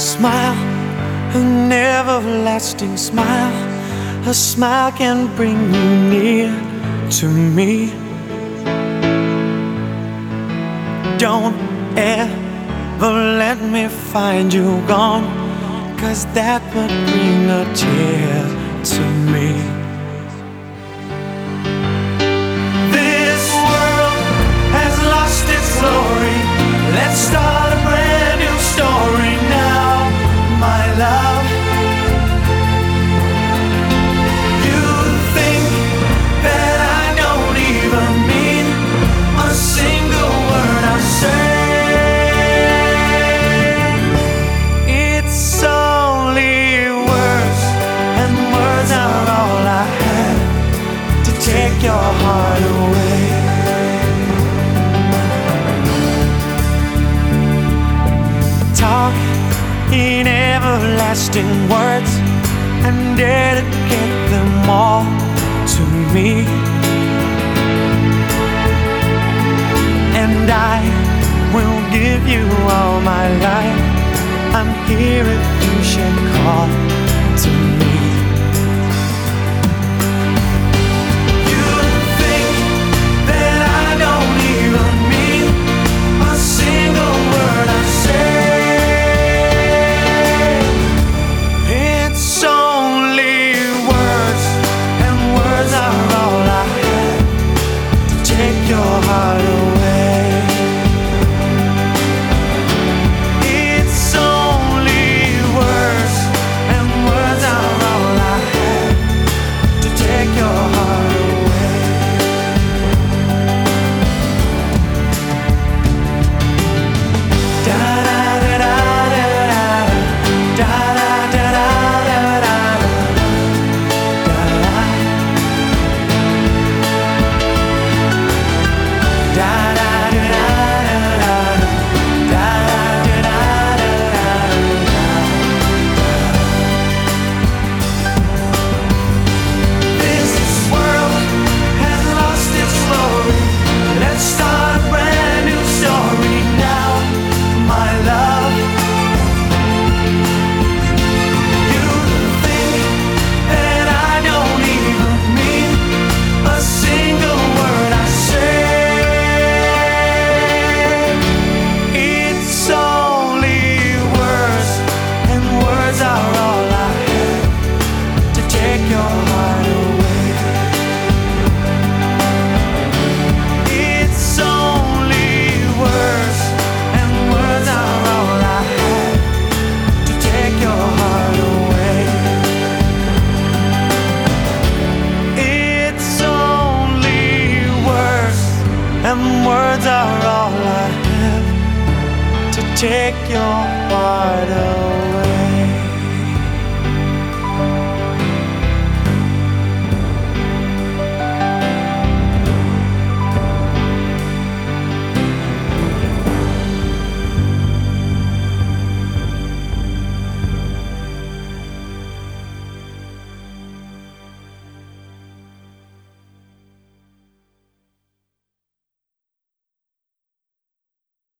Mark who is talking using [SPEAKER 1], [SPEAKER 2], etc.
[SPEAKER 1] Smile, an everlasting smile. A smile can bring you near to me. Don't ever let me find you gone, cause that would bring a tear to me. in words and dedicate them all to me. And I will give you all my life. I'm here if you should take your heart away.